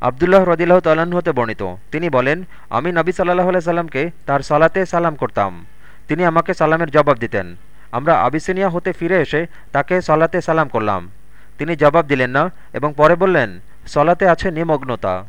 আবদুল্লাহ রদিল্লাহ তাল্লাহ্ন হতে বর্ণিত। তিনি বলেন, আমি নবী সাল্লাহ সাল্লামকে তার সালাতে সালাম করতাম। তিনি আমাকে সালামের জবাব দিতেন। আমরা আবিসিনিয়া হতে ফিরে এসে তাকে সলাতে সালাম করলাম। তিনি জবাব দিলেন না এবং পরে বললেন, সলাতে আছে নিমগ্নতা।